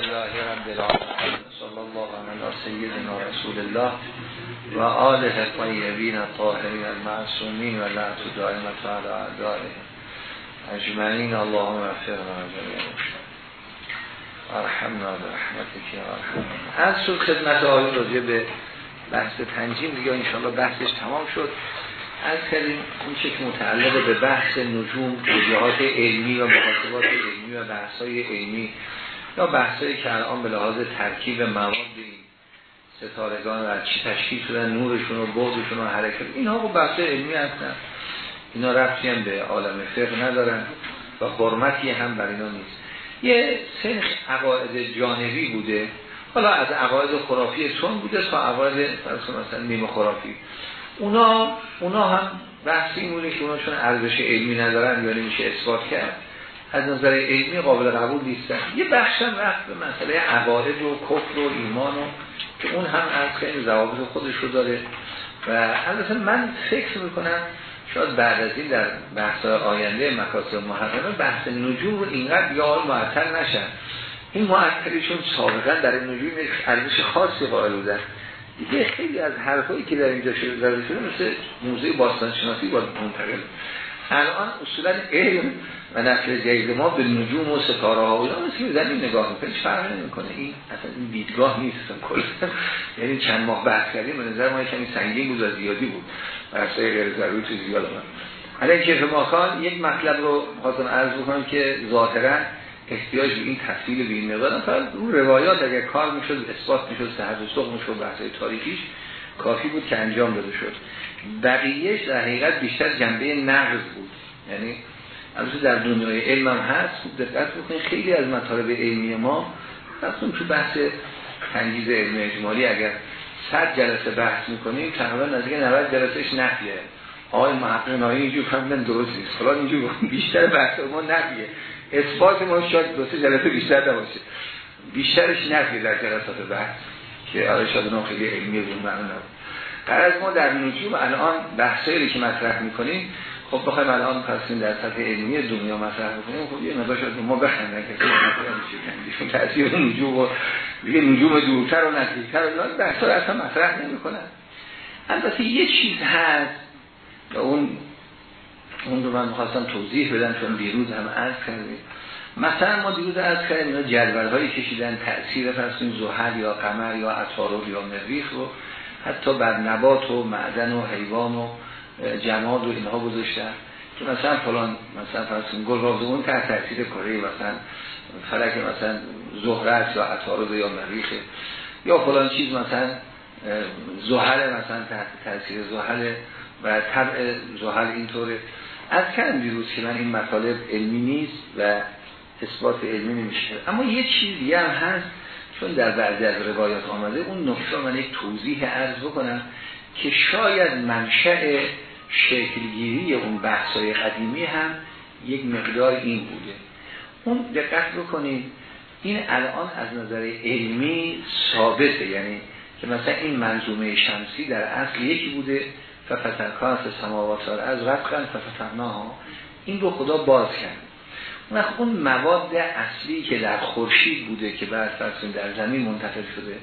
لله رب العالمين صلى الله على سيدنا رسول الله و آله طیبین الطاهرین المعصومین و لعنت دائمت على اعدائهم اجمعین اللهم وفقنا جميعا ارحمنا برحمتك یا ارحمنا از شد خدمت آقای راجع به بحث تنجیم دیگه انشاءالله بحثش تمام شد از کردیم اون چه که متعلق به بحث نجوم توضیحات علمی و محاسبات علمی و بحثای علمی یا بحثایی که الان به لحاظ ترکیب مواد این ستارگان و چی تشکیل شدن نورشون و بعدشون و حرکت اینها با بحث علمی هستن. اینا رفتی هم به عالم فقه ندارن و حرمتی هم بر اینا نیست. یه سنخ عقاید جانبی بوده. حالا از عقاید خرافی تون بوده تا عقاید مثلا نیم خرافی. اونا اونا هم بحث این بوده که اونا چون ارزش علمی ندارن یا نمیشه اثبات کرد. از نظر علمی قابل قبول نیستن. یه بخش هم رفت به مسئله عقاید و کفر و ایمان و که اون هم از خیلی ضوابط خودش رو داره. و البته من فکر می‌کنم شاید بعد از این در بحث آینده مکاسب محرمه بحث نجوم رو اینقدر یا معطل نشن. این معطلیشون سابقا در این نجوم ارزش خاصی قائل بودن. دیگه خیلی از حرفایی که در اینجا شده در شده مثل موزه باستان شناسی باید منتقل. الان اصولا علم و نقل جدید ما به نجوم و ستاره ها و مثل زمین نگاه می‌کنه هیچ فرق نمی‌کنه. این اصلا این دیدگاه نیست. کل یعنی چند ماه بحث کردیم به نظر ما کمی سنگین بود و زیادی بود. بحثای غیر ضروری تو زیاد من حالا کیف ماکان یک مطلب رو خواستم عرض بکنم که ظاهرا احتیاج به این تفصیل به این مقدار فقط اون روایات اگر کار می‌شد اثبات می‌شد صحت و سقمش و بحث تاریخیش کافی بود که انجام داده شد. بقیهش در حقیقت بیشتر جنبه نقض بود. یعنی البته در دنیای علم هم هست خوب دقت بکنید. خیلی از مطالب علمی ما اصلا تو بحث تنجیز علم اجمالی اگر 100 جلسه بحث می‌کنیم تقریبا نزدیک 90 جلسهش نفیه. آقای محقق نایی اینجور فهمیدن درست نیست. حالا اینجور بیشتر بحث ما نفیه. اثبات ما شاید دو سه جلسه بیشتر نباشه. بیشترش نفیه در جلسات بحث که شاید اونها خیلی علمی بود معنا نبود از ما در نجوم الان بحثایی که مطرح می‌کنیم خب بخوایم الان پسین در سطح علمی دنیا مطرح بکنیم خب یه مقدار شاید ما بخندن که تاثیر نجوم و دیگه نجوم دورتر و نزدیکتر و بحثا اصلا مطرح نمی‌کنن. البته یه چیز هست و اون اون رو من می‌خواستم توضیح بدم چون دیروز هم عرض کردیم. مثلا ما دیروز عرض کردیم اینا هایی کشیدن تأثیر فرسون زحل یا قمر یا عطارد یا مریخ رو حتی بر نبات و معدن و حیوان و جماد و اینها گذاشتن که مثلا فلان مثلا فرسون گل رازمون تحت تأثیر کره مثلا فلک مثلا زهرت یا عطارد یا مریخ یا فلان چیز مثلا زحل مثلا تحت تأثیر زحل و طبع زحل اینطوره. از کردم دیروز که من این مطالب علمی نیست و اثبات علمی نمیشه. اما یه چیزی هم هست چون در بعضی از روایات آمده اون نکته من یک توضیح عرض بکنم که شاید منشأ شکلگیری اون بحثای قدیمی هم یک مقدار این بوده. اون دقت بکنید این الان از نظر علمی ثابته یعنی که مثلا این منظومه شمسی در اصل یکی بوده ففتنکان سماوات از رفقن ففتناها این رو خدا باز کرد. اون اون مواد اصلی که در خورشید بوده که بعد فرسون در زمین منتقل شده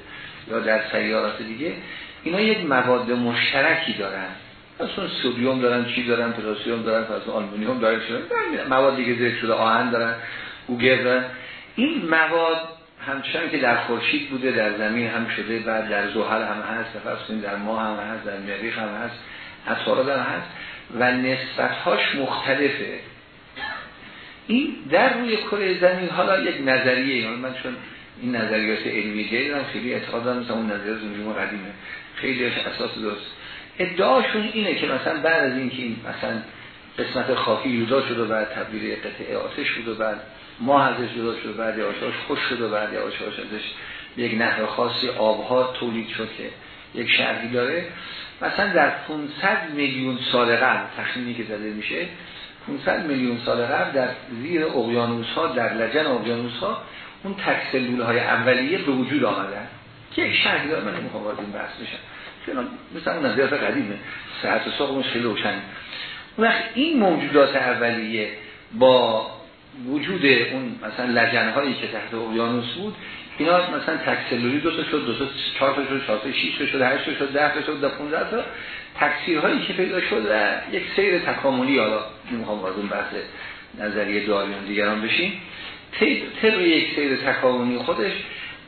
یا در سیارات دیگه اینا یک مواد مشترکی دارن. اصلا سودیوم دارن چی دارن؟ پتاسیم دارن پس آلومینیوم دارن شدن مواد دیگه ذکر شده آهن دارن اوگر دارن. این مواد همچنان که در خورشید بوده در زمین هم شده بعد در زحل هم هست فرض در ماه هم هست در مریخ هم هست اطوارات هم هست و نسبتهاش مختلفه. این در روی کره زمین حالا یک نظریه یعنی من چون این نظریات علمی جدیدم خیلی اعتقاد دارم مثلا اون نظریات نجوم قدیمه. خیلی اساس درست. ادعاشون اینه که مثلا بعد از اینکه این مثلا قسمت خاکی جدا شد و بعد تبدیل قطعه آتش شد و بعد ماه ازش جدا شد و بعد آتش خوش شد و بعد آتش ازش یک نحو خاصی آبها تولید شد که یک شرحی داره. مثلا در 500 میلیون سال قبل تخمینی که زده میشه 500 میلیون سال قبل در زیر اقیانوس ها در لجن اقیانوس ها اون تکسلول های اولیه به وجود آمدن. که یک داره من نمی‌خوام وارد این بحث بشم. چون مثلا اون نظریات قدیمه. صحت و ساقمش خیلی روشن وقت این موجودات اولیه با وجود اون مثلا لجنهایی که تحت اقیانوس بود اینا مثلا تکسلوری دو تا شد دو تا چهار تا شد چهار تا شش تا شد هشت تا شد ده تا شد ده 15 تا تکثیرهایی که پیدا شد و یک سیر تکاملی حالا نمی‌خوام وارد اون بحث نظریه داریون دیگران بشیم طبق یک سیر تکاملی خودش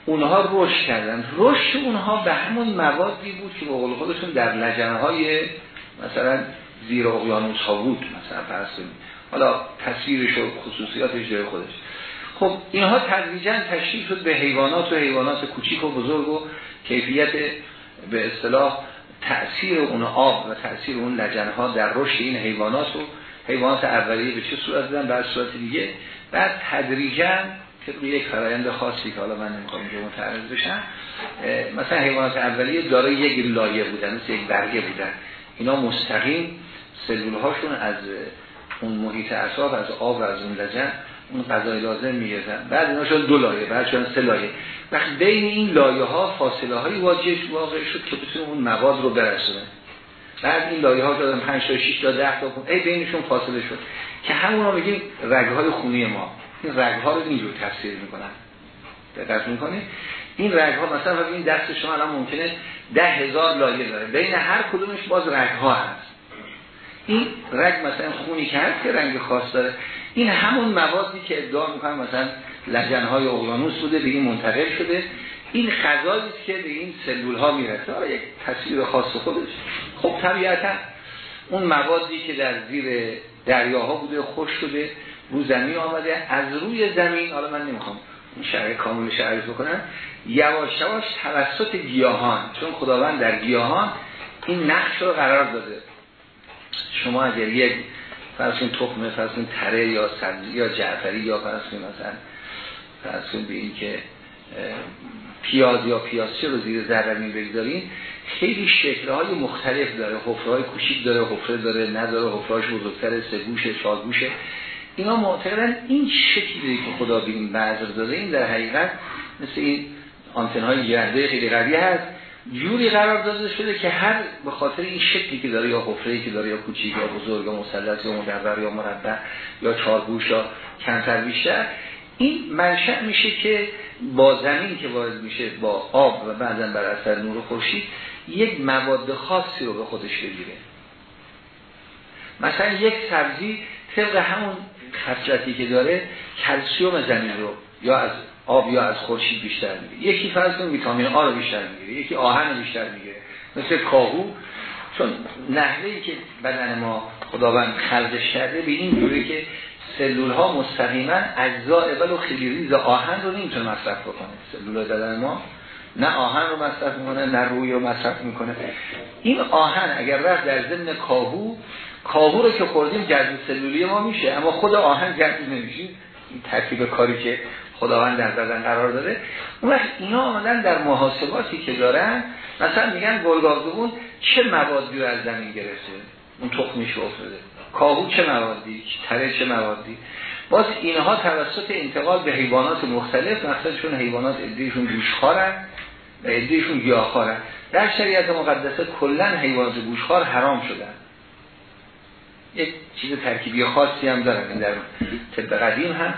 اونها رشد کردن. رشد اونها به همون موادی بود که به خودشون در لجنه های مثلا زیر اقیانوس ها بود مثلا فرض حالا تصویرش و خصوصیاتش جای خودش. خب اینها تدریجا تشریف شد به حیوانات و حیوانات کوچیک و بزرگ و کیفیت به اصطلاح تأثیر اون آب و تأثیر اون لجنها در رشد این حیوانات و حیوانات اولیه به چه صورت دیدن بعد صورت دیگه. بعد تدریجا طبق یک فرایند خاصی که حالا من نمی‌خوام اینجا متعرض بشم مثلا حیوانات اولیه دارای یک لایه بودن مثل یک برگه بودن. اینا مستقیم سلول هاشون از اون محیط اصاب از آب و از اون لجن اون غذای لازم میگذن بعد اینا شد دو لایه بعد شدن سه لایه. وقتی بین این لایه ها فاصله های واقع شد که بتونه اون مواد رو برسونه بعد این لایه ها دادن 5 تا 6 تا 10 تا ای بینشون فاصله شد. که همون رو میگیم رگ های خونی ما. این رگ ها رو اینجور تفسیر می‌کنن. دقت می‌کنه این رگ ها مثلا این دست شما الان ممکنه ده هزار لایه داره. بین هر کدومش باز رگ ها هست. این رگ مثلا خونی که هست که رنگ خاص داره. این همون موادی که ادعا می‌کنن مثلا لجنهای اقیانوس بوده به این منتقل شده. این خضایی که به این سلول ها می‌رسه. آره یک تصویر خاص خودش. خب طبیعتا اون موادی که در زیر دریاها بوده خوش شده رو زمین آمده. از روی زمین حالا من نمی‌خوام این شرح کاملش عرض بکنم یواش یواش توسط گیاهان چون خداوند در گیاهان این نقش رو قرار داده. شما اگر یک فرض کن تخمه فرض تره یا سبزی یا جعفری یا فرض کن مثلا فرض به این که پیاز یا پیازچه رو زیر ذره بگذارین. خیلی شکلهای مختلف داره. حفره های کوچیک داره حفره داره نداره حفرهاش بزرگتر سه گوشه چهار گوشه اینا معتقدن این شکلی که خدا به این بذر داده این در حقیقت مثل این آنتن های گرده خیلی قوی هست. جوری قرار داده شده که هر به خاطر این شکلی که داره یا حفره که داره یا کوچیک یا بزرگ یا مثلث یا مدور یا مربع یا چارگوش یا کمتر بیشتر این منشأ میشه که با زمین که وارد میشه با آب و بعدا بر اثر نور خورشید یک مواد خاصی رو به خودش بگیره. مثلا یک سبزی طبق همون خصلتی که داره کلسیوم زمین رو یا از آب یا از خورشید بیشتر می‌گیره. یکی فرض کنید ویتامین آ رو بیشتر می‌گیره یکی آهن بیشتر می‌گیره مثل کاهو. چون نحوهی که بدن ما خداوند خلقش کرده به این جوری که سلول ها مستقیما اجزاء ولو خیلی ریز آهن رو نمی‌تونه مصرف بکنه. سلول بدن ما نه آهن رو مصرف می‌کنه نه روی رو مصرف می‌کنه. این آهن اگر رفت در ضمن کاهو کاهو رو که خوردیم جذب سلولی ما میشه اما خود آهن جذب نمیشه. این ترتیب کاری که خداوند در بدن قرار داده. اون وقت اینا آمدن در محاسباتی که دارن مثلا میگن گلگاردون چه موادی رو از زمین گرفته؟ اون تخمیش افتاده. کاهو چه موادی؟ تره چه موادی؟ باز اینها توسط انتقال به حیوانات مختلف مثلا حیوانات ادیشون گوشخارن و ادیشون گیاهخوارن. در شریعت مقدسه کلا حیوانات گوشخوار حرام شدن. یک چیز ترکیبی خاصی هم دارن. این در طب قدیم هم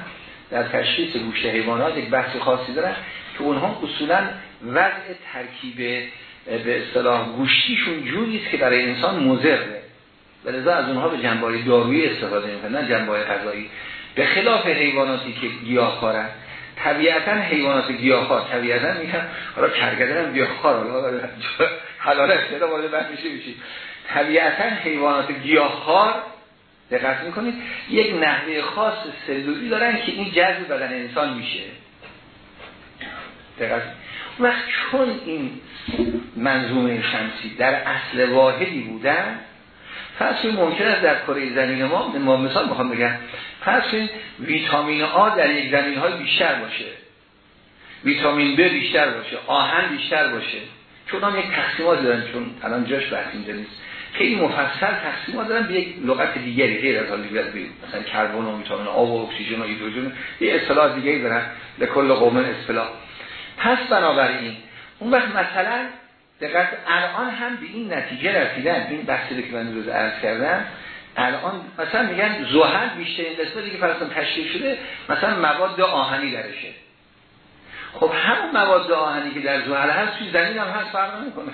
در تشخیص گوشت حیوانات یک بحث خاصی دارن که اونها اصولا وضع ترکیب به اصطلاح گوشتیشون جوری است که برای انسان مضره لذا از اونها به جنبه دارویی استفاده می‌کنن نه جنبه غذایی. به خلاف حیواناتی که گیاهخوارن طبیعتا حیوانات گیاهخوار طبیعتا میگن حالا کرگدن هم گیاهخوار حالا حلاله اصلا وارد بحث میشه میشی طبیعتا حیوانات گیاهخوار دقت می‌کنید یک نحوه خاص سلولی دارن که این جذب بدن انسان میشه. دقت وقت چون این منظومه شمسی در اصل واحدی بودن پس ممکن است در کره زمین ما ما مثال می‌خوام بگم پس ویتامین آ در یک زمین های بیشتر باشه. ویتامین ب بیشتر باشه آهن بیشتر باشه. چون هم یک تقسیمات دارن چون الان جاش بحث اینجا خیلی مفصل تقسیمات دارن به یک لغت دیگری غیر از حالی مثلا کربن و ویتامین آ و اکسیژن و هیدروژن یه اصطلاح دیگری دارن لکل قوم اصطلاح. پس بنابراین اون وقت مثلا دقت الان هم به این نتیجه رسیدن این بحثی که من روز عرض کردم الان مثلا میگن زحل بیشترین قسمتی که فرضاً تشکیل شده مثلا مواد آهنی درشه. خب همون مواد آهنی که در زحل هست توی زمین هم هست فرق نمی‌کنه.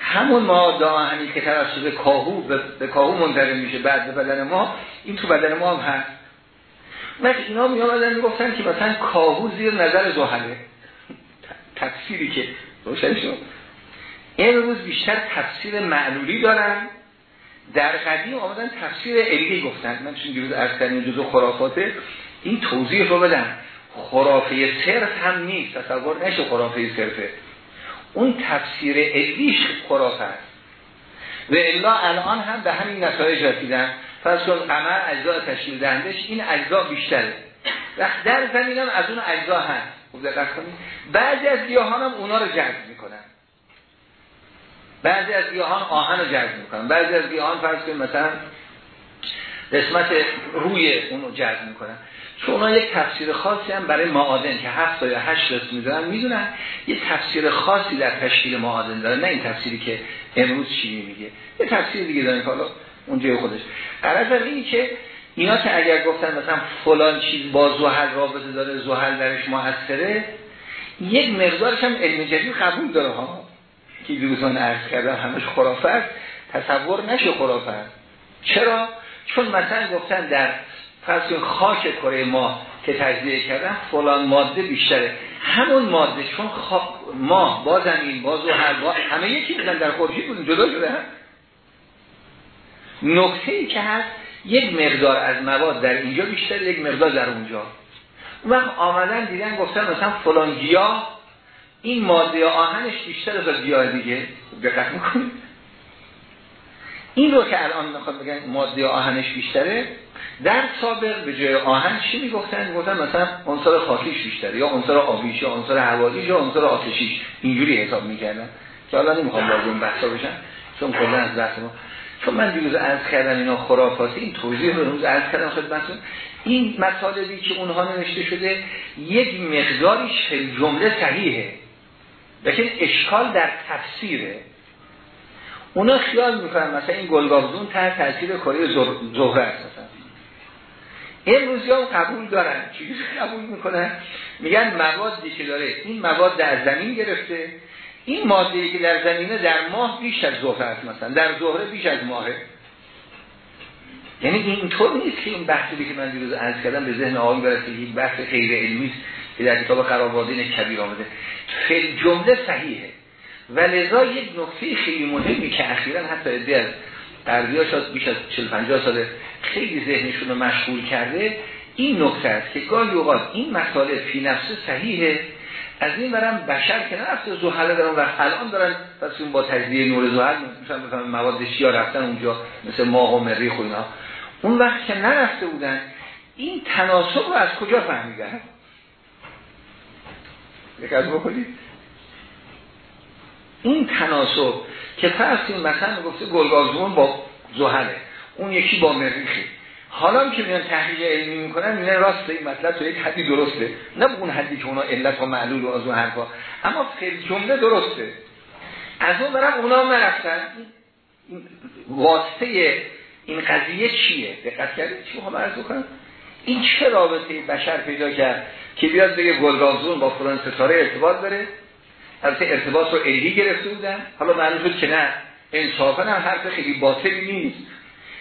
همون مواد آهنی که توسط کاهو به کاهو منتقل میشه بعد به بدن ما این تو بدن ما هم هست. وقت اینا می آمدن می‌گفتن که مثلا کاهو زیر نظر زحله. تفسیری که روشن شد. امروز بیشتر تفسیر معلولی دارن. در قدیم آمدن تفسیر علمی گفتن. من چون دیروز از کردیم جزو خرافاته این توضیح رو بدن خرافه صرف هم نیست. تصور نشه خرافه صرفه. اون تفسیر علمیش خرافه است. و الا الان هم به همین نتایج رسیدن. فرض کن قمر اجزا تشکیل دهندش این اجزا بیشتره. و در زمین هم از اون اجزا هست. کنید. بعضی از گیاهان هم اونا رو جذب می‌کنن. بعضی از گیاهان آهن رو جذب می‌کنن. بعضی از گیاهان فرض کنید مثلا قسمت روی اون رو جذب می‌کنن. چون اونا یک تفسیر خاصی هم برای معادن که هفت یا هشت رسم می‌دونن می‌دونن یه تفسیر خاصی در تشکیل معادن داره نه این تفسیری که امروز چی میگه. یه تفسیر دیگه داره که حالا اونجای خودش. قرار اینی که اینا که اگر گفتن مثلا فلان چیز با زحل رابطه داره زحل درش موثره یک مقدارش هم علم جدید قبول داره ها. که دوستان عرض کردن همش خرافه تصور نشه خرافه چرا؟ چون مثلا گفتن در فرض خاک کره ما که تجزیه کردن فلان ماده بیشتره. همون ماده چون ما با زمین با همه یکی بودن در خورشید بودن جدا شده هم ای که هست یک مقدار از مواد در اینجا بیشتر یک مقدار در اونجا. و آمدن دیدن گفتن مثلا فلان گیاه این ماده آهنش بیشتر از گیاه دیگه. دقت می‌کنید؟ این رو که الان می‌خواد بگن ماده آهنش بیشتره در سابق به جای آهن چی می‌گفتن؟ گفتن مثلا عنصر خاکیش بیشتره یا عنصر آبیش یا عنصر هواییش یا عنصر آتشیش. اینجوری حساب می‌کردن. که حالا نمی‌خوام وارد اون بحثا بشن چون کلا از بحث ما. چون من دیروز عرض کردم اینا خرافاتی این توضیح رو روز عرض کردم خدمتتون. این مطالبی که اونها نوشته شده یک مقداریش خیلی جمله صحیحه. لیکن اشکال در تفسیره. اونا خیال می‌کنن مثلا این گلگاوزون تحت تاثیر کره زهره است. امروزی هم قبول دارن. چیزی قبول می‌کنن؟ میگن موادی که داره. این مواد در زمین گرفته. این ماده که در زمینه در ماه بیش از زهره است مثلا. در زهره بیش از ماهه. یعنی اینطور نیست که این بحثی که من دیروز عرض کردم به ذهن آقای برسه یک بحث غیر علمی است که در کتاب قراردین کبیر آمده. فعل جمله صحیحه. و لذا یک نکته خیلی مهمی که اخیرا حتی ادعی از قربی شاید بیش از 40 50 ساله خیلی ذهنشون رو مشغول کرده این نکته است که گاهی اوقات این مسائل فی نفسه صحیحه. از این برم بشر که نرفته زحله دارن و الان دارن پس اون با تجزیه نور زحل مثلا بفهم مواد شیا رفتن اونجا مثل ماه و مریخ و اینا. اون وقت که نرفته بودن این تناسب رو از کجا فهمیدن؟ یک از بکنید. این تناسب که فرض این مثلا گفته گلگازمون با زحله. اون یکی با مریخی حالا که میان تحقیق علمی می‌کنن میگن راست این مطلب تو یک حدی درسته. نه اون حدی که اونا علت و معلول و از اون حرفا. اما خیلی جمله درسته. از اون برم اونا هم نرفتن. واسطه این قضیه چیه؟ دقت کردید؟ چی هم عرض کنم این چه رابطه بشر پیدا کرد که بیاد بگه گلگازون با فلان ستاره ارتباط داره؟ البته ارتباط رو علی گرفته بودن. حالا معلوم شد که نه. انصافا هم حرف خیلی باطلی نیست.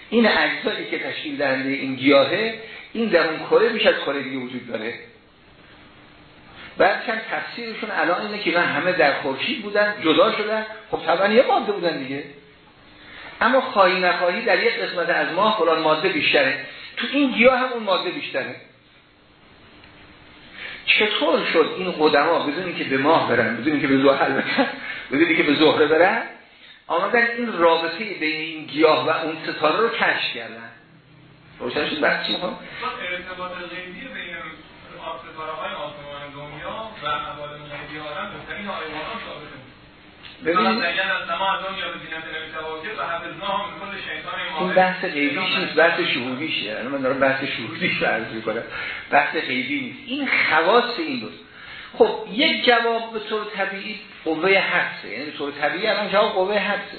این اجزایی که تشکیل دهنده این گیاهه این در اون کره بیش از کره دیگه وجود داره. بعد چند تفسیرشون الان اینه که من همه در خورشید بودن جدا شدن. خب طبعا یه ماده بودن دیگه. اما خواهی نخواهی در یک قسمت از ماه فلان ماده بیشتره. تو این گیاه هم اون ماده بیشتره. چطور شد این قدما بدونی که به ماه برن بدونی که به زحل برن بدونی که به زهره برن؟ آمدن این رابطه بین این گیاه و اون ستاره رو کشف کردن. روشن شد بحث چی می‌خوام؟ ارتباط غیبی بین ستاره های آسمان دنیا و عوالم غیبی عالم آیوان ببینید. این بحث غیبیش نیست؟ بحث شهودیشه. من دارم بحث شهودیش رو عرض می‌کنم. بحث غیبی نیست. این خواص این دوست خب یک جواب به طور طبیعی قوه حدسه. یعنی به طور طبیعی الان جواب قوه حدسه.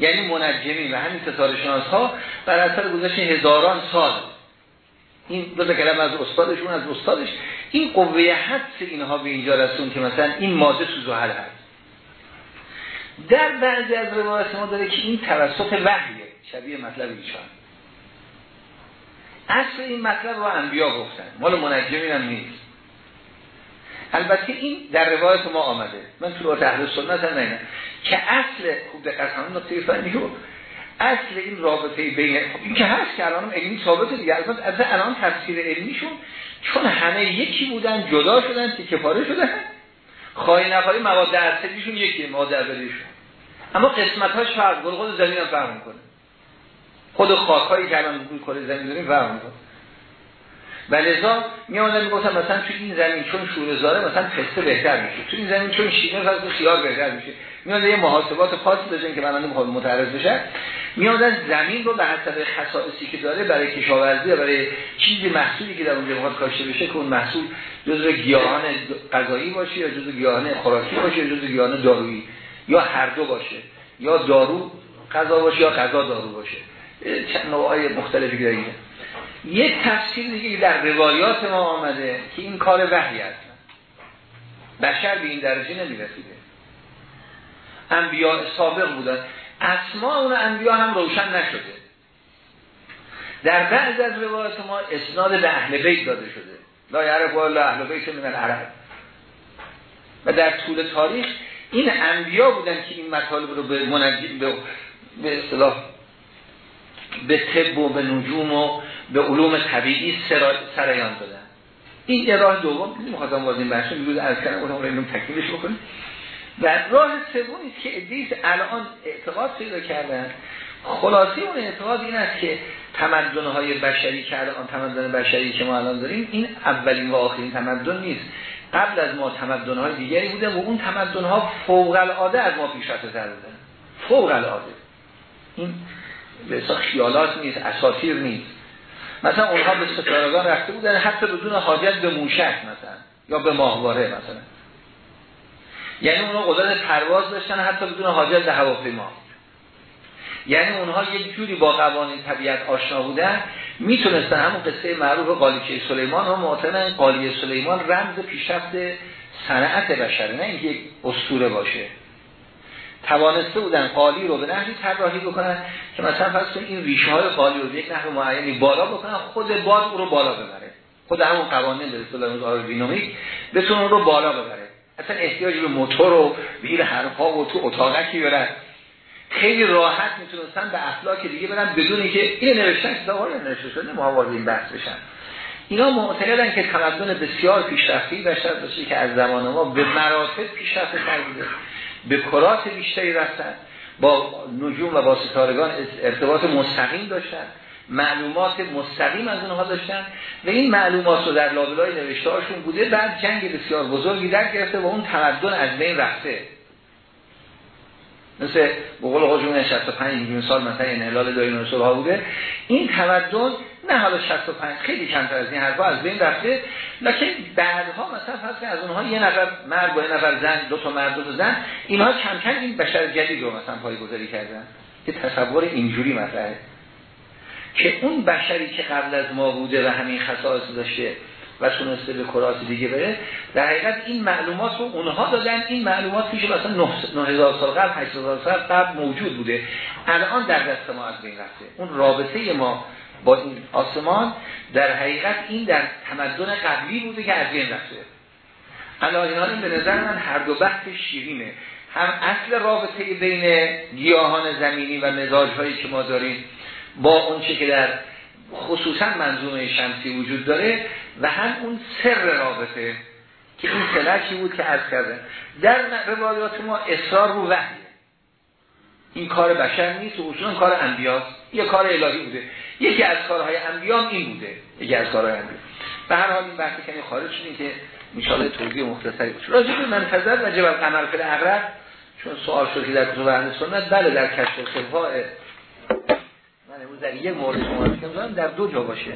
یعنی منجمی و همین ستاره شناس ها بر اثر گذشت هزاران سال. این دو تا کلمه از استادشون از استادش. این قوه حدس اینها به اینجا رسون که مثلا این ماده تو زحل هست. در بعضی از روایت ما داره که این توسط وحیه شبیه مطلب ایشان. اصل این مطلب رو انبیا گفتن. مال منجمین هم نیست. البته این در روایت ما آمده. من تو اهل سنت هم که اصل خوب دقت کنید نقطه فنی رو اصل این رابطه بین این که هست که الان علمی ثابته دیگه. از الان تفسیر علمیشون چون همه یکی بودن جدا شدن که کفاره شدن. خواهی نخواهی مواد اصلیشون یکی مواد اولیشون. اما قسمت هاش فرق. خود زمین هم فرق می‌کنه. خود خاکایی که الان زمین داریم فرق می‌کنه. و لذا می‌گفتن مثلا تو این زمین چون شور زاره مثلا پسته بهتر میشه. تو این زمین چون شیمه فصل خیار بهتر میشه. میاد یه محاسبات خاصی داشتن که بنده می‌خواد متعرض بشه. میادن زمین رو به حسب خصائصی که داره برای کشاورزی و برای چیزی محصولی که در اونجا می‌خواد کاشته بشه که اون محصول جزء گیاهان غذایی باشه یا جزء گیاهان خوراکی باشه یا جزء گیاهان دارویی. یا هر دو باشه. یا دارو غذا باشه یا غذا دارو باشه. چند نوعای مختلفی داریم. یک تفسیر دیگه در روایات ما آمده که این کار وحی است. بشر به این درجه نمی‌رسیده. انبیاء سابق بودن. اسماء اون انبیاء هم روشن نشده. در بعض از روایات ما اسناد به اهل بیت داده شده. لا یعرف والا اهل بیت من العرب. و در طول تاریخ این انبیا بودن که این مطالب رو به منجم به به اصطلاح به طب و به نجوم و به علوم طبیعی سریان دادن. این راه دوم نمی‌خواستم وارد این بحث میگوز از کردم گفتم اینو تکمیلش بکنیم. و راه سومی که ادیس الان اعتقاد پیدا کردن خلاصی اون اعتقاد این است که تمدن بشری که الان تمدن بشری که ما الان داریم این اولین و آخرین تمدن نیست. قبل از ما تمدن های دیگری بوده و اون تمدن ها فوق العاده از ما پیشرفته تر بودن. فوق العاده این به خیالات نیست اساطیر نیست. مثلا اونها به ستارگان رفته بودن حتی بدون حاجت به موشک مثلا یا به ماهواره مثلا. یعنی اونها قدرت پرواز داشتن حتی بدون حاجت به هواپیما. یعنی اونها یک جوری با قوانین طبیعت آشنا بودن می‌تونستن همون قصه معروف قالیچه سلیمان و معتمن قالیه سلیمان رمز پیشرفت صنعت بشره نه اینکه یک اسطوره باشه. توانسته بودن قالی رو به نحوی طراحی بکنن که مثلا فرض این ریشه های قالی رو به یک نحو معینی بالا بکنن خود باد او رو بالا ببره. خود همون قوانین به اصطلاح آرودینامیک بتونه رو بالا ببره. اصلا احتیاج به موتور و بیر حرفا و تو اتاقکی برن خیلی راحت می‌تونستن به افلاک دیگه برن بدون اینکه این نوشتن کتاب نوشته شده وارد این بحث بشن. اینا معتقدن که تمدن بسیار پیشرفتی بشر باشه که از زمان ما به مراتب پیشرفت کرده به کرات بیشتری رفتن با نجوم و با ستارگان ارتباط مستقیم داشتن معلومات مستقیم از اونها داشتن و این معلومات رو در لابلای نوشته هاشون بوده بعد جنگ بسیار بزرگی در گرفته و اون تمدن از بین رفته. مثل بقول حجوم 65 میلیون سال مثلا دایناسور ها بوده. این تمدن نه حالا 65 خیلی کمتر از این حرفا از بین رفته. لکن بعدها مثلا فرض از اونها یه نفر مرد با یه نفر زن دو تا مرد دو تا زن اینها کم کم این بشر جدید رو مثلا پایگذاری کردن. که تصور اینجوری مطرحه. که اون بشری که قبل از ما بوده و همین خصائص داشته و تونسته به کرات دیگه بره در حقیقت این معلومات رو اونها دادن. این معلومات پیش مثلا 9000 سال قبل 8000 سال قبل موجود بوده. الان در دست ما از بین رفته. اون رابطه ما با این آسمان در حقیقت این در تمدن قبلی بوده که از بین رفته. الان این به نظر من هر دو بحث شیرینه. هم اصل رابطه بین گیاهان زمینی و مزاج هایی که ما داریم با اون چه که در خصوصا منظومه شمسی وجود داره و هم اون سر رابطه که این سلکی بود که از کرده در روایات ما اصرار رو وحیه. این کار بشر نیست و اصولا کار انبیاست. یه کار الهی بوده. یکی از کارهای انبیا این بوده. یکی از کارهای انبیا به هر حال این بحثی کنی خارج شدیم که انشاءالله توضیح مختصری راجع به منتظر و جبل قمر فل اغرب چون سوال شد که در کتب اهل سنت بله در کشف الخفاء من امروز در یک مورد شما میگم در دو جا باشه.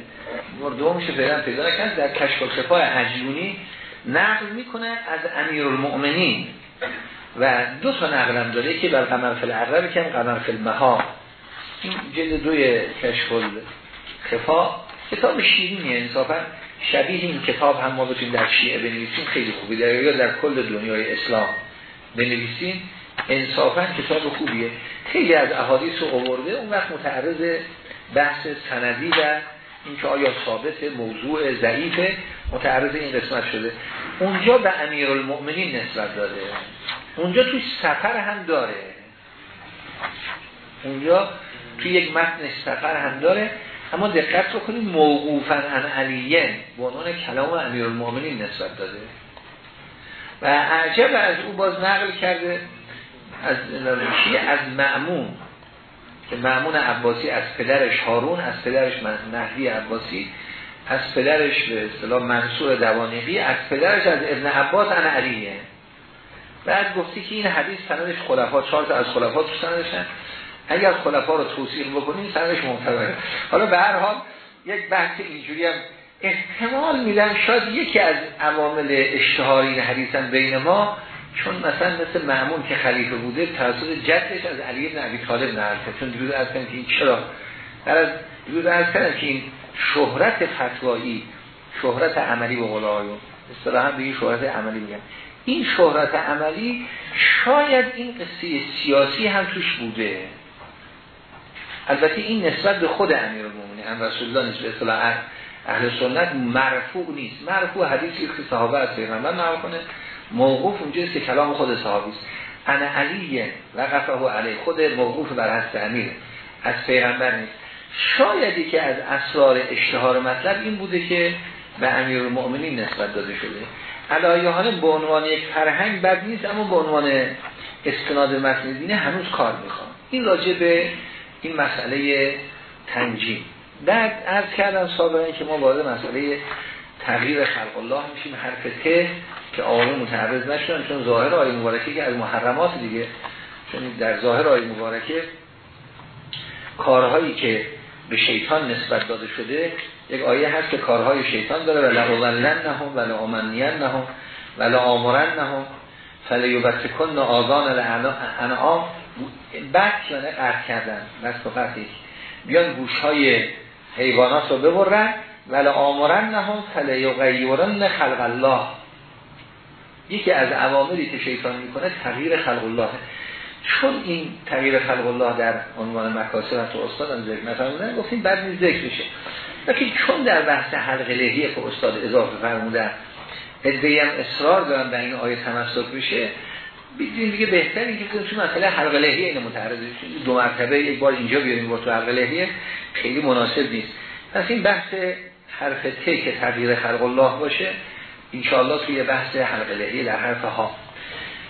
مورد دوم میشه فعلا پیدا نکرد در کشف الخفاء عجلونی نقل می‌کنه از امیرالمؤمنین. و دو تا نقلم داره که بر قمر فل عقرب کم قمر فل مها این جلد دوی خفا کتاب شیرینی انصافا شبیه این کتاب هم ما بتونیم در شیعه بنویسیم. خیلی خوبی در یا در کل دنیای اسلام بنویسیم. انصافا کتاب خوبیه. خیلی از احادیث رو آورده. اون وقت متعرض بحث سندی و اینکه آیا ثابت موضوع ضعیف متعرض این قسمت شده. اونجا به امیر المؤمنین نسبت داده. اونجا توی سفر هم داره. اونجا توی یک متن سفر هم داره. اما دقت بکنید موقوفا عن علیه به عنوان کلام امیر المؤمنین نسبت داده. و عجب از او باز نقل کرده از از معمون که معمون عباسی از پدرش هارون از پدرش مهدی عباسی از پدرش به اصطلاح منصور دوانقی از پدرش از ابن عباس انا علیه. بعد گفتی که این حدیث سندش خلفا چهار از خلفا تو سندشن. اگر خلفا رو توصیح بکنیم سندش معتبره حالا به هر حال یک بحث اینجوری هم احتمال میدم شاید یکی از عوامل اشتهاری این بین ما چون مثلا مثل معمون که خلیفه بوده توسط جدش از علی بن ابی طالب نقل چون دیروز از که این چرا؟ در از دیروز از که این شهرت فتوایی شهرت عملی به قول اصطلاحا به این شهرت عملی میگن. این شهرت عملی شاید این قصه سیاسی هم توش بوده. البته این نسبت به خود امیر هم رسول الله نیست به اصطلاح اهل سنت مرفوع نیست. مرفوع حدیثی که صحابه از پیغمبر نقل کنه. موقوف اونجاست که کلام خود صحابی است. انا علیه و علی خود موقوف بر هست امیر. از پیغمبر نیست. شایدی که از اسرار اشتهار مطلب این بوده که به امیر المؤمنین نسبت داده شده. علایهانه به عنوان یک فرهنگ بد نیست اما به عنوان استناد متن دینه هنوز کار می‌خوام این راجع به این مسئله تنجیم. بعد عرض کردم سابقا که ما وارد مسئله تغییر خلق الله میشیم. حرف ته که آقایون متعرض نشدن چون ظاهر آیه مبارکه که از محرمات دیگه چون در ظاهر آیه مبارکه کارهایی که به شیطان نسبت داده شده یک آیه هست که کارهای شیطان داره و لعولن نهم و نهم و لعامرن نهم فلیبتکن آذان الانعام بعد یعنی قرد کردن. بس بیان گوش های حیوانات رو ببرن. و لعامرن نهم فلیغیورن خلق الله. یکی از عواملی که شیطان می‌کنه تغییر خلق الله. چون این تغییر خلق الله در عنوان مکاسب تو استاد هم ذکر نفرمودن گفتیم بعد نیز ذکر میشه. لیکن چون در بحث حلق لحیه که استاد اضافه فرمودن ادهی هم اصرار دارن به این آیه تمسک میشه بیدیم دیگه بهتر که چون مثلا حلق لحیه اینو متعرض دو مرتبه یک بار اینجا بیاریم با تو حلق لحیه خیلی مناسب نیست. پس این بحث حرف ت که تغییر خلق الله باشه انشاءالله توی بحث حلق لحیه در حرف ها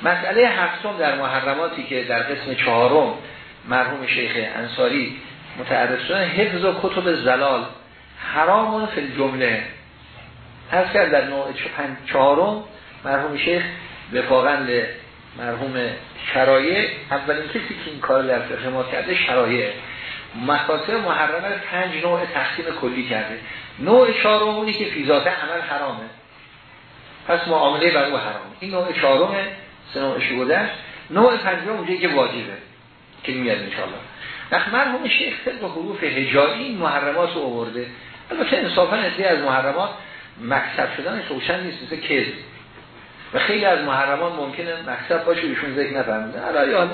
مسئله هفتم در محرماتی که در قسم چهارم مرحوم شیخ انصاری متعرض شدن حفظ و کتب زلال حرامون فی هست کرد در نوع چهارم مرحوم شیخ وفاقا مرحوم شرایع اولین کسی که این کار در فقه ما کرده شرایع. مکاسب محرمه پنج نوع تقسیم کلی کرده. نوع چهارمونی که فیزاته عمل حرامه. پس معامله بر او حرامه. این نوع چهارمه سه نوع شگودش نوع پنجم اونجایی که واجبه که میاد انشاءالله. وقت مرحوم شیخ طبق حروف هجایی محرمات رو آورده. البته انصافا از محرمات مکسب شدن روشن نیست مثل کذب. و خیلی از محرمات ممکنه مکسب باشه ایشون ذکر نفرمونده حالا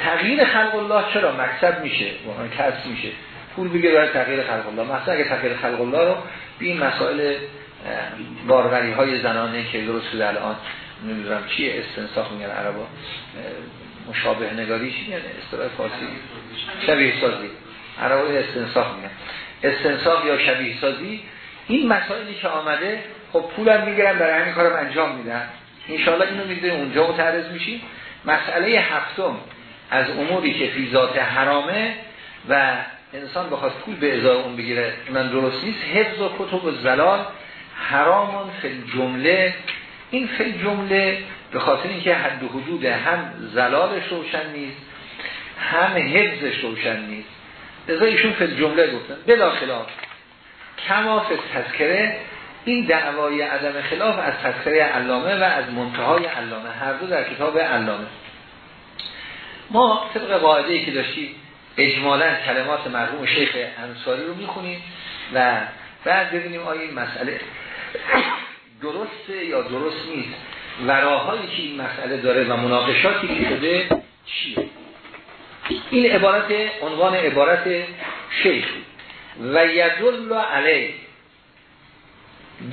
تغییر خلق الله چرا مکسب میشه؟ واقعا کسب میشه. پول بگه برای تغییر خلق الله. مثلا اگه تغییر خلق الله رو به این مسائل بارغری های زنانه که درست شده الان نمی‌دونم چیه استنساخ میگن عربا مشابه نگاری چی یعنی اصطلاح فارسی. شبیه سازی. عربا استنساخ میگن. استنساخ یا شبیه سازی. این مسائلی که آمده خب پولم می‌گیرن برای همین کارم انجام میدن انشاءالله اینو میده اونجا متعرض میشیم. مسئله هفتم از اموری که فی ذات حرامه و انسان بخواد پول به ازای اون بگیره من درست نیست. حفظ و کتب و زلال حرامون فی جمله این فی جمله به خاطر اینکه حد و حدود هم زلالش روشن نیست هم حفظش روشن نیست. ازا ایشون فی جمله گفتن. بلا خلاف کماف تذکره این دعوای عدم خلاف از تذکره علامه و از منتهای علامه هر دو در کتاب علامه. ما طبق قاعده که داشتیم اجمالا کلمات مرحوم شیخ انصاری رو می‌خونیم و بعد ببینیم آیا این مسئله درسته یا درست نیست. وراهایی که این مسئله داره و مناقشاتی که شده چیه؟ این عبارت عنوان عبارت شیخ. و یدل علی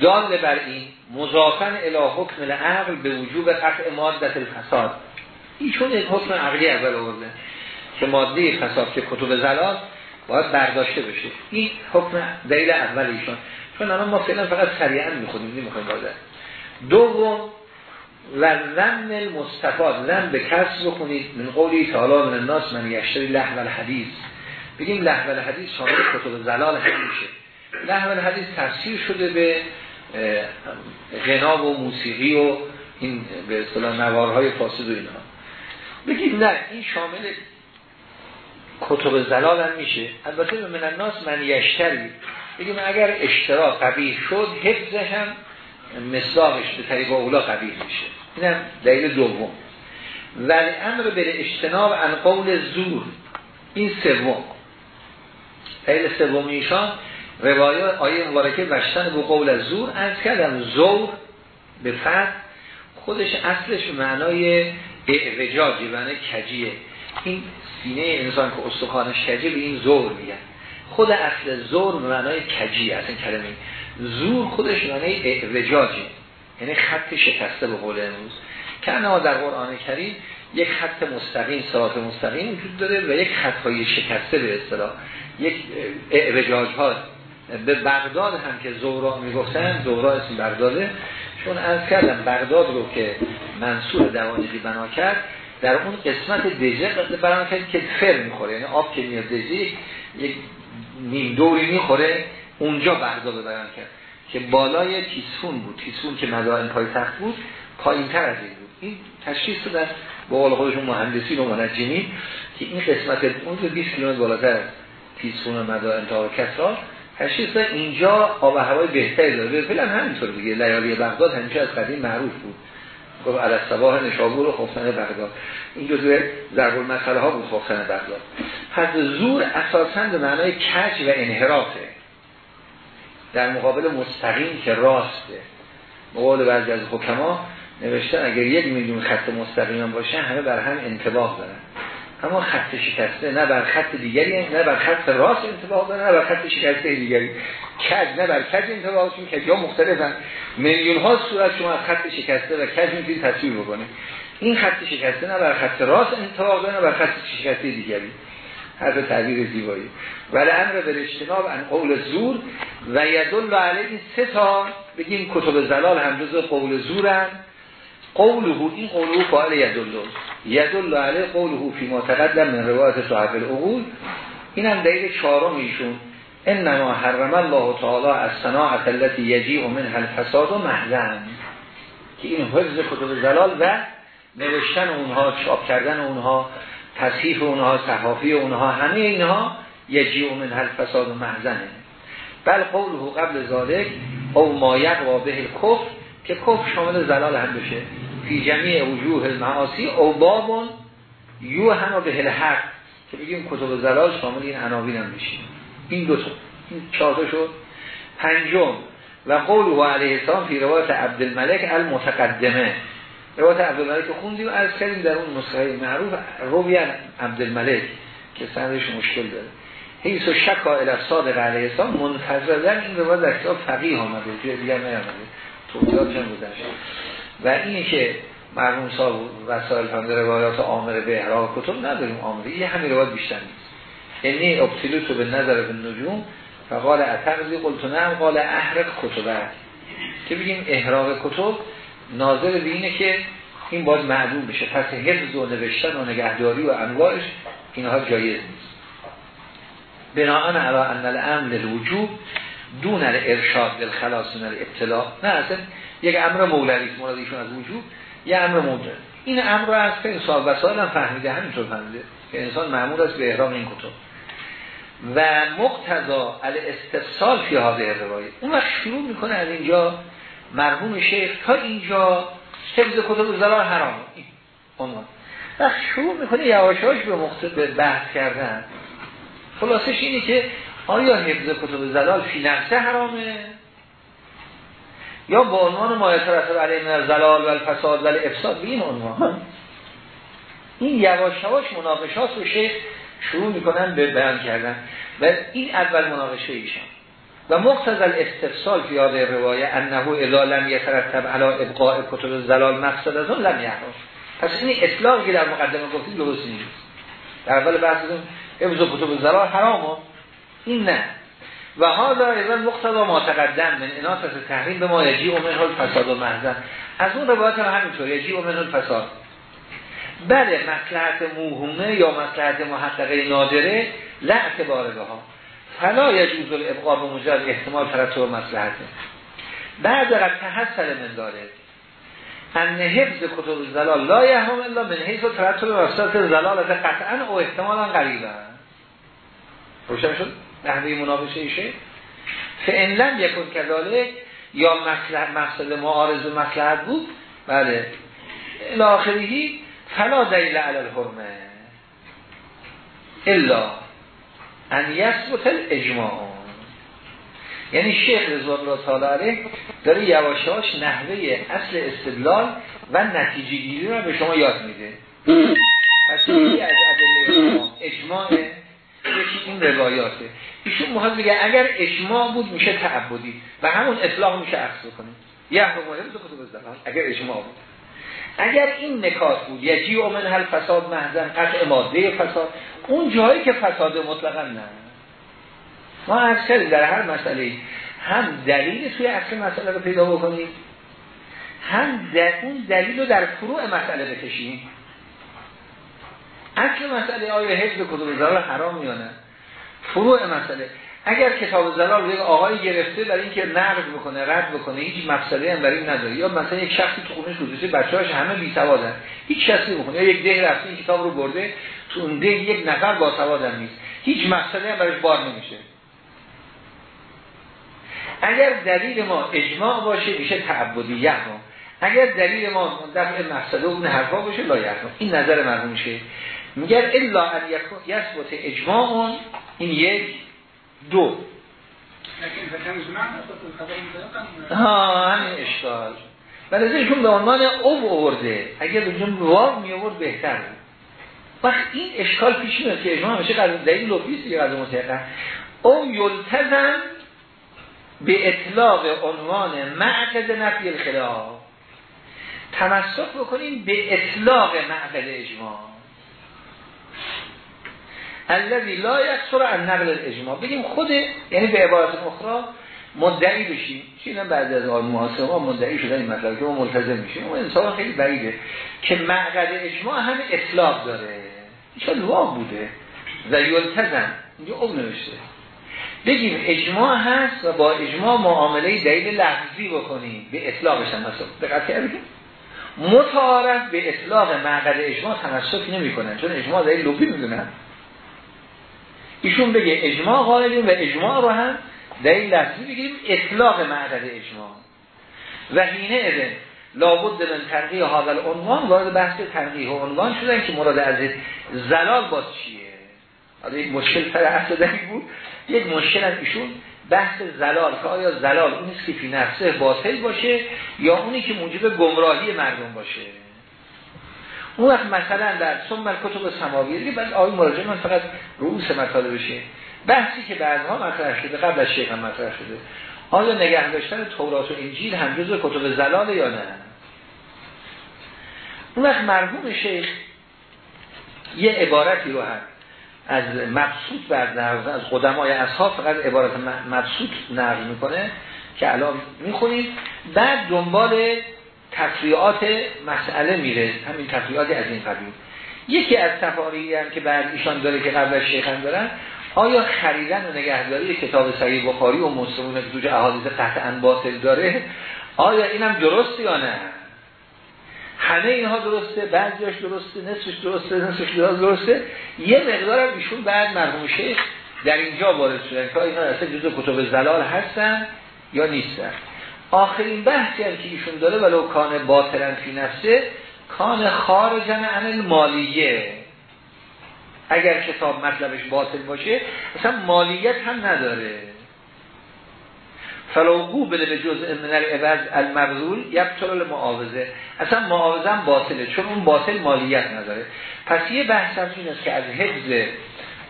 دال بر این مضافن الى حکم العقل به وجوب قطع مادت الفساد. ایشون یک حکم عقلی اول آورده که ماده فساد که کتب زلال باید برداشته بشه. این حکم دلیل اول ایشون چون الان ما فعلا فقط سریعا می‌خونیم نمی‌خوایم بازه دوم و لن المستفاد لن به کس بخونید من قولی تعالی من الناس من یشتری لحو الحدیث. بگیم لحو الحدیث شامل کتب زلال هم میشه. لحو الحدیث تفسیر شده به غنا و موسیقی و این به اصطلاح نوارهای فاسد و اینها بگیم نه این شامل کتب زلال هم میشه. البته به من الناس من یشتری. بگیم اگر اشترا قبیح شد حفظش هم مصداقش به طریق اولا قبیح میشه. اینم دلیل دوم. ولی امر به اجتناب عن قول زور. این سوم. دلیل سوم ایشان روایه آیه مبارکه وشتن به قول زور از کردم زور به فرد خودش اصلش معنای اعوجاجی معنای کجیه. این سینه انسان که استخوانش کجی به این زور میگن. خود اصل زور معنای کجی این کلمه زور خودش معنای اعوجاجی. یعنی خط شکسته به قول امروز. که انا در قرآن کریم یک خط مستقیم صراط مستقیم وجود داره و یک خطهای شکسته به اصطلاح یک اعوجاج ها به بغداد هم که زورا می‌گفتن زورا اسم بغداده چون از کردم بغداد رو که منصور دوانیقی بنا کرد در اون قسمت دجه بنا کرد که فر می‌خوره یعنی آب که میاد دجه یک نیم دوری می‌خوره اونجا بغداد رو بیان کرد که بالای تیسفون بود تیسفون که مدائن پای تخت بود پایین تر از این بود. این تشخیص دادن با قول خودشون مهندسین و منجمی که این قسمت اون 20 کیلومتر بالاتر از تیسفون و مدائن تا کسرا تشخیص اینجا آب و هوای بهتری داره. فعلا همینطور دیگه. لیالی بغداد همیشه از قدیم معروف بود. گفت علی صباح نشابور و خفتن بغداد. این جزء ضرب المثله ها بود خفتن بغداد. پس زور اساسا به معنای کج و انحرافه. در مقابل مستقیم که راسته. مقابل بعضی از حکما نوشتن اگر یک میلیون خط مستقیم باشه همه بر هم انتباه دارن. اما خط شکسته نه بر خط دیگری نه بر خط راست انتباه داره نه بر خط شکسته دیگری. کج نه بر کج انتباه چون کج. ها مختلفن. میلیون ها صورت شما از خط شکسته و کج می‌تونید تصویر بکنه. این خط شکسته نه بر خط راست انتباه داره نه بر خط شکسته دیگری. هر تعبیر زیبایی. ولی امر به اجتناب ان قول زور و یدل علیه این سه تا بگیم کتب زلال هم جز قول زورن. قوله این قوله فعال یدل. یدل علیه قوله فی تقدم من روایت صاحب العقول. این هم دلیل چهارم ایشون. انما حرم الله تعالی از صناعت التي یجیع من الفساد و محزن که این حفظ کتب زلال و نوشتن اونها چاپ کردن اونها تصحیف اونها صحافی اونها همه اینها یجیع من الفساد و محزنه بل قوله قبل ذالک او ما یقوا به الکفر که کفر شامل زلال هم بشه. فی جمیع وجوه المعاصی او بابون یو هم به الحق که بگیم کتب زلال شامل این عناوین هم بشیم این دو تا. این چهار شد. پنجم. و قول و علیه السلام فی روایت عبدالملک المتقدمه. روایت عبدالملک خوندیم. از کردیم در اون نسخه معروف رویان عبدالملک که سندش مشکل داره. حیث و شکا صادق علیه السلام منتظرن این روایت در کتاب فقیه آمده. دیگر نیامده. توضیحات بودنش و اینی که مرموم صاحب وسائل فهمده روایات آمر به احرام کتب نداریم آمره یه همین روایت بیشتر نیست. اینی ابتلو تو به نظر به نجوم فقال اتقضی قلتو نم قال احرق کتبه. که بگیم احراق کتب ناظر به اینه که این باید معلوم بشه. پس حفظ و نوشتن و نگهداری و انواعش اینها جایز نیست. بناهان علا ان الامن الوجوب دون ارشاد خلاص من اطلاع نه اصلا یک امر مولوی مرادیشون از وجود یه امر موجود. این امر از سال و سال هم فهمیده همینطور فهمیده که انسان معمول است به احرام این کتب. و مقتضا الاستفصال فی هذه روایه اون وقت شروع می‌کنه از اینجا مرحوم شیخ تا اینجا حفظ کتب زلال حرام. عنوان. وقت شروع می‌کنه یواشاش به به بحث کردن. خلاصش اینه که آیا حفظ کتب زلال فی نفسه حرامه؟ یا با عنوان ما یترتب علیه من زلال و الفساد و الافساد؟ به این عنوان. این یواش یواش مناقشات رو شیخ شروع می‌کنن به بیان کردن. و این اول مناقشه ایشان. و مقتضى الاستفصال فی هذه روایه انه اذا لم يترتب على ابقاء کتب زلال مقصد از اون لم پس این اطلاقی در مقدمه گفتیم درست نیست. در اول بحث ابز کتب زلال حرامه. این نه. و هذا اذا مقتضا ما تقدم من اناس تحریم به ما یجی و منه الفساد و محزن از اون روایت هم همینطور یجی و منه الفساد. بله مصلحت موهومه یا مصلحت محققه نادره لا اعتبار ها فلا یجوز الابقاء به مجرد احتمال ترتب مصلحته. بعد قد تحصل من داره. ان حفظ کتب زلال لا یحرم الا من حیث ترتب وسط زلالت قطعا او احتمالا قریبا. روشن شد؟ نحوه مناقشه. ایشه فان لم یکن کذالک یا مقصد معارض و مصلحت بود. بله. الاخری فلا دلیل علی الحرمه. الا ان یثبت الاجماع. یعنی شیخ رضوان الله تعالی علیه داره یواشاش نحوه اصل استدلال و نتیجه گیری رو به شما یاد میده. پس از ادله اجماع یکی این روایاته. ایشون محاد بگه اگر اجماع بود میشه تعبدی و همون اطلاق میشه عکس بکنیم یه مهم اگر اجماع بود. اگر این نکات بود یجی اومن هل فساد محزن قطع ماده فساد اون جایی که فساد مطلقا نه. ما از در هر مسئله هم دلیل توی اصل مسئله رو پیدا بکنیم هم در اون دلیل رو در فروع مسئله بکشیم. اصل مسئله آیا حفظ کتب زلال حرام یا نه؟ فروع مسئله. اگر کتاب زلال یک آقای گرفته برای اینکه نقد بکنه رد بکنه هیچ مقصدی هم برای این نداره. یا مثلا یک شخصی تو خونش گذاشته بچه‌هاش همه بی سوادن هیچ شخصی بکنه. یا یک ده رفته این کتاب رو برده تو اون ده یک نفر با سواد نیست. هیچ مقصدی هم برایش بار نمیشه. اگر دلیل ما اجماع باشه میشه تعبدی یحرم اگر دلیل ما دفع مقصد اون حرفا باشه لا یحرم این نظر مرحوم شه میگه الا ان یثبت اجماع این یک دو. ها همین اشکال ولی ایشون به عنوان او آورده. اگر به جمع واو می آورد بهتر وقت این اشکال پیش میاد که اجماع میشه قضا دلیل لفیست یا قضا متعقل او یلتزم به اطلاق عنوان معقد نفی الخلاف. تمسک بکنیم به اطلاق معقد اجماع. الذي لا یکسر عن نقل الاجماع. بگیم خود یعنی به عبارت اخرى مدعی بشیم. چینا بعد از آن محاسبه مدعی شدن این مطلب که ملتزم میشیم. اون انسان خیلی بعیده که معقد اجماع همه اطلاق داره. این واقع بوده؟ و یلتزم اینجا او نوشته. بگیم اجماع هست و با اجماع معامله دلیل لفظی بکنیم. به اطلاقش هم مثلا دقت کردیم متعارف به اطلاق معقد اجماع تمسک نمی کنن چون اجماع دلیل لفظی می‌دونن. ایشون بگه اجماع قائلیم و اجماع رو هم دلیل لفظی بگیریم اطلاق معقد اجماع. و هینه اذن لابد من تنقیه حاضر عنوان وارد بحث تنقیه عنوان شدن که مراد از زلال باز چیه؟ حالا یک مشکل سر اصل بود. یک مشکل از ایشون بحث زلال که آیا زلال اونی که فی نفسه باطل باشه یا اونی که موجب گمراهی مردم باشه؟ اون وقت مثلا در ثم کتب سماوی دیگه بعد آقای مراجعه من فقط رؤوس مطالب بشه بحثی که بعدها مطرح شده قبل از شیخ هم مطرح شده آیا نگه داشتن تورات و انجیل هم جزء کتب زلال یا نه؟ اون وقت مرحوم شیخ یه عبارتی رو هم از مبسوط بر از قدمای اصحاب فقط عبارت مبسوط نقل می‌کنه که الان می‌خونید. بعد دنبال تفریعات مسئله میره همین تفریعاتی از این قبیل. یکی از تفاریعی هم که بعد ایشان داره که قبل شیخ هم دارن آیا خریدن و نگهداری کتاب صحیح بخاری و مسلمون که توش احادیث قطعا باطل داره؟ آیا اینم درسته یا نه؟ همه اینها درسته بعضیش درسته نصفش درسته نصفش درسته یه مقدار هم ایشون بعد مرحوم شیخ در اینجا وارد شدن که اینا اصلا جزء کتب زلال هستن یا نیستن؟ آخرین بحثی هم که ایشون داره ولو کان باطلا فی نفسه کان خارجن عن مالیه اگر کتاب مطلبش باطل باشه اصلا مالیت هم نداره. فلوگو بده به جزء من العوض المبذول یبطل معاوضه. اصلا معاوضه هم باطله چون اون باطل مالیت نداره. پس یه بحث هم این است که از حفظ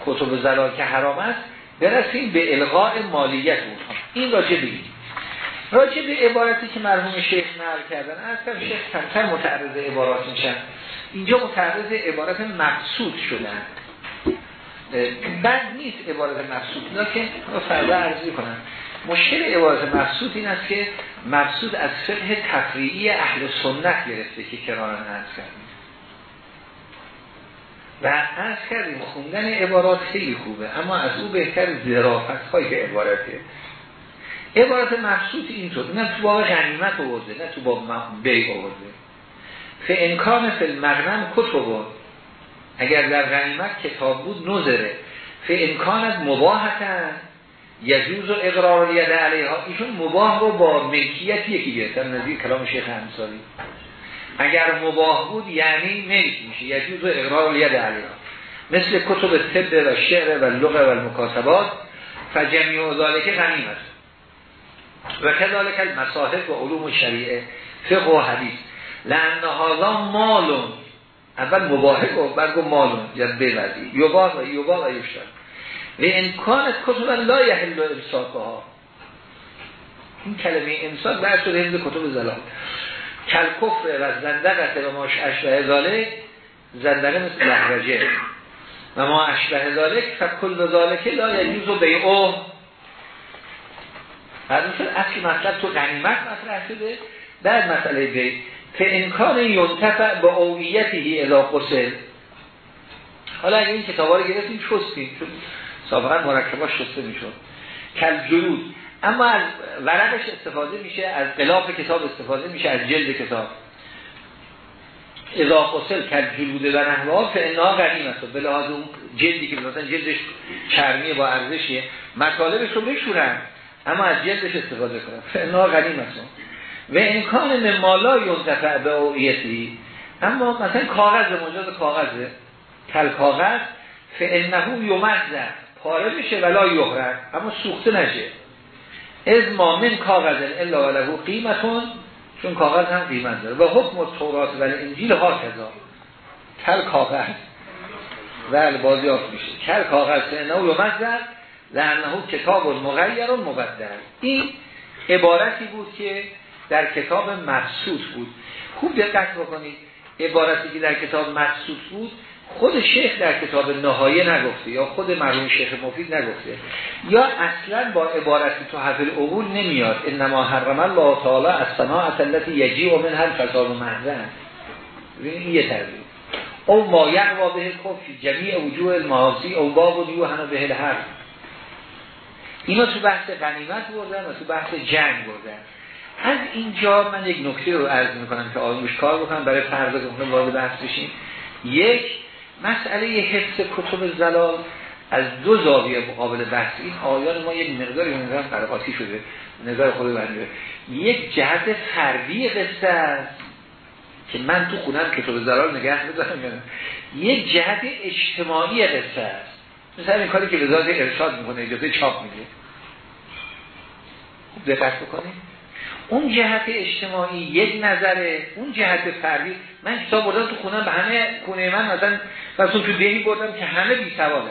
کتب زلال که حرام است برسیم به الغاء مالیت. اونها این راجع بگیم راجع به عبارتی که مرحوم شیخ نقل کردن اصلا شیخ کمتر متعرض عبارات میشن. اینجا متعرض عبارت مقصود شدن. بد نیست عبارت مقصود لیکن فردا عرضی کنم. مشکل عبارت مقصود این است که مقصود از فقه تفریعی اهل سنت گرفته که کرارن عرض کردیم. و عرض کردیم خوندن عبارات خیلی خوبه اما از او بهتر ذرافت های عبارته عبارت مقصود اینطور نه تو باب غنیمت آورده نه تو باب بی آورده. فه امکان فی المغنم کتب اگر در غنیمت کتاب بود نظره. فه امکانت مباهتن یجوز و اقرار ید علیها. ایشون مباه رو با ملکیت یکی گرفتن. نظیر کلام شیخ همسالی. اگر مباه بود یعنی ملک میشه. یجوز و اقرار ید علیها. مثل کتب طب و شعر و لغه و المکاسبات فجمیع ذالک غنیمت. و کذالک المصاحف و علوم شریعه فقه و حدیث. لان هذا مالون. اول مباهه و بعد مالون. یا بوزی یبا و یبا و یشتر و امکان کتب لا یحل امساکها. این کلمه امساک بعد شده حفظ کتب زلال. کل کفر و زندقت و ما اشبه ذالک زندقه مثل لحرجه و ما اشبه ذالک فکل ذالک لا یجوز و بیعه هر اصل مطلب تو غنیمت مطرح شده. بعد مسئله بی که امکان ینتفع با اویتی اذا قسل حالا اگه این کتابا رو گرفتیم شستیم. چون سابقا مرکبا شسته می‌شد. کل جلود اما از ورقش استفاده میشه از قلاف کتاب استفاده میشه از جلد کتاب. اذا قسل کل جلود و نحوها فانا غنیم است به لحاظ اون جلدی که مثلا جلدش چرمی با ارزشیه. مطالبش رو بشورن. اما از جلدش استفاده کنن فانا غنیم است و امکان ممالا ینتفع به اویتی اما مثلا کاغذ مجاز کاغذه کل کاغذ فانه یمزد پاره میشه ولا یهرد اما سوخته نشه. از ما من کاغذ الا وله قیمتون چون کاغذ هم قیمت داره. و حکم تورات و انجیل ها کذا کل کاغذ. ول بازیافت میشه. کل کاغذ فانه یمزد لانه کتاب مغیر و مبدل. این عبارتی بود که در کتاب مقصود بود. خوب دقت بکنید عبارتی که در کتاب مقصود بود خود شیخ در کتاب نهایه نگفته یا خود مرحوم شیخ مفید نگفته. یا اصلا با عبارتی تو حفل عقول نمیاد. انما حرم الله تعالی از التي یجی و من هر فساد و محزن این یه تربیه او ما یقوا به کفی جمیع وجوه المعاصی او باب و به هر اینا تو بحث غنیمت بردن و تو بحث جنگ بردن. از اینجا من یک نکته رو عرض می‌کنم که آدمش کار بکنم برای فردا که وارد بحث بشیم. یک مسئله حفظ کتب زلال از دو زاویه مقابل بحث. این آیان ما یک مقداری نظر قرقاتی شده نظر خود بنده یک جهت فردی قصه که من تو خونم کتب زلال نگه بذارم یک جهت اجتماعی قصه مثل این کاری که وزارت ارشاد می‌کنه اجازه چاپ میده. خوب دقت بکنید. اون جهت اجتماعی یک نظره اون جهت فردی. من کتاب بردم تو خونم به همه خونه من مثلا مثلا تو دهی بردم که همه بی سواله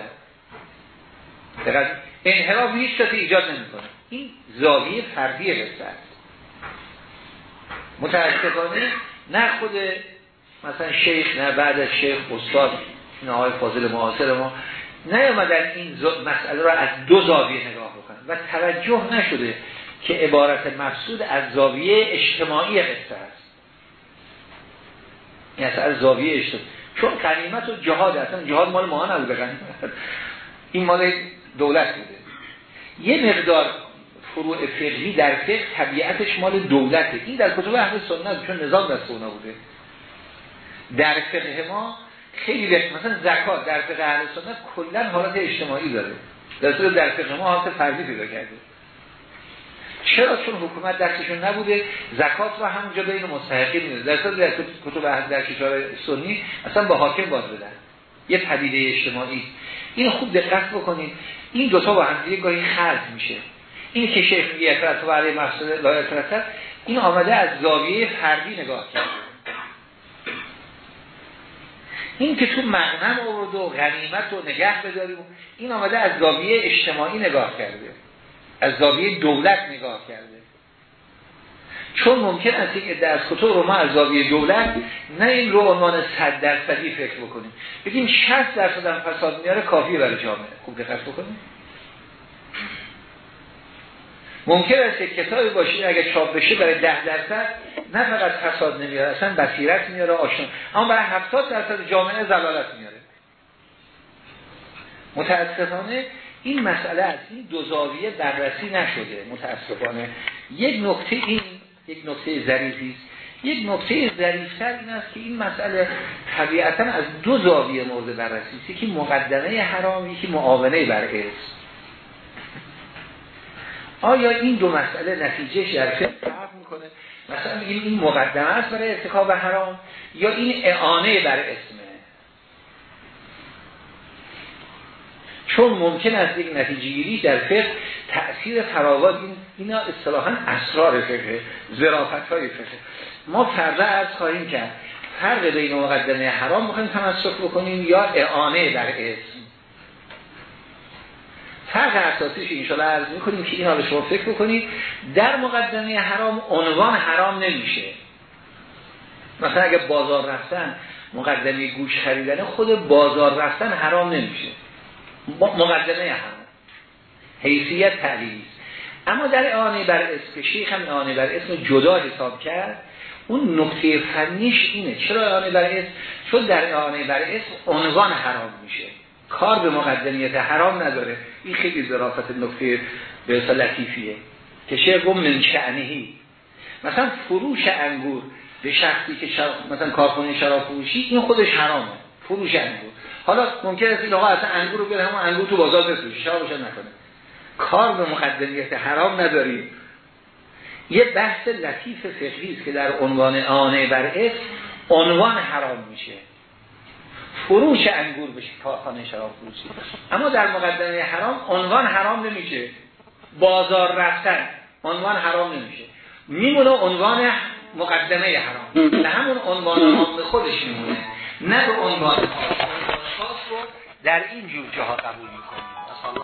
دقیقا انحراف هیچ کسی ایجاد نمی‌کنه. این زاویه فردی قصه است. نه خود مثلا شیخ نه بعد از شیخ استاد نه آقای فاضل معاصر ما نیامدن این مسئله را از دو زاویه نگاه بکنن. و توجه نشده که عبارت مقصود از زاویه اجتماعی قصه است. یعنی از زاویه اجتماعی. چون قنیمت و جهاد اصلا جهاد مال ما نبوده. این مال دولت بوده. یه مقدار فروع فقهی در فقه طبیعتش مال دولته. این در کتب اهل سنت چون نظام دست اونا بوده. در فقه ما خیلی مثلا زکات در فقه اهل سنت کلا حالت اجتماعی داره. در صورت در فقه ما حالت فردی پیدا کرده. چرا؟ چون حکومت دستشون نبوده زکات رو همونجا بین مستحقین میده. در صورت در کتب در کشور سنی اصلا با حاکم باز بدن. یه پدیده اجتماعی. این خوب دقت بکنید. این دوتا با هم دیگه گاهی خرج میشه. این که شیخ میگه اطرت و علی مقصد لا این آمده از زاویه فردی نگاه کرده. این که تو مغنم آورد و غنیمت رو نگه بداریم این آمده از زاویه اجتماعی نگاه کرده. از زاویه دولت نگاه کرده. چون ممکن است یک عده از رو ما از زاویه دولت نه این رو عنوان صد درصدی فکر بکنیم. بگیم 60 درصد هم فساد میاره کافی برای جامعه. خوب دقت بکنیم. ممکن است یک کتابی باشه اگر چاپ بشه برای ده درصد نه فقط فساد نمیاره اصلا بصیرت میاره آشنا. اما برای 70 درصد جامعه زلالت میاره. متاسفانه این مسئله از این دو زاویه بررسی نشده متاسفانه. یک نکته این یک نکته ظریفی است. یک نکته ظریفتر این است که این مسئله طبیعتا از دو زاویه مورد بررسی است. یکی مقدمه حرام یکی معاونه بر است آیا این دو مسئله نتیجه در فرق می‌کنه؟ مثلا این این مقدمه است برای ارتکاب حرام یا این اعانه بر اسمه چون ممکن است یک نتیجه گیری در فقه تأثیر فراوان این اینا اصطلاحا اسرار فقه ظرافت های فقه. ما فردا از خواهیم کرد فرق بین مقدمه حرام می‌خوایم تمسک بکنیم یا اعانه بر اسم؟ فرق اساسیش انشاءالله عرض می‌کنیم که این حال شما فکر بکنید در مقدمه حرام عنوان حرام نمیشه. مثلا اگه بازار رفتن مقدمه گوش خریدن خود بازار رفتن حرام نمیشه. مقدمه حرام. حیثیت تعلیلی اما در اعانه بر اسم شیخ هم اعانه بر اسم جدا حساب کرد اون نکته فنیش اینه. چرا اعانه بر اسم؟ چون در اعانه بر اسم عنوان حرام میشه. کار به مقدمیت حرام نداره. این خیلی ظرافت نکته به لطیفیه. که شیخ گم من شعنهی مثلا فروش انگور به شخصی که مثلا کارخونه شراب فروشی این خودش حرامه. فروش انگور. حالا ممکن است این آقا اصلا انگور رو بیاره همون انگور تو بازار بفروشه. شرابش نکنه. کار به مقدمیت حرام نداریم یه بحث لطیف فقهی است که در عنوان آنه بر اسم عنوان حرام میشه. فروش انگور بشه کارخانه شراب فروشی. اما در مقدمه حرام عنوان حرام نمیشه. بازار رفتن عنوان حرام نمیشه. میمونه عنوان مقدمه حرام. به همون عنوان عام خودش میمونه. نه به عنوان خاص رو در این جور جاها قبول می‌کنیم.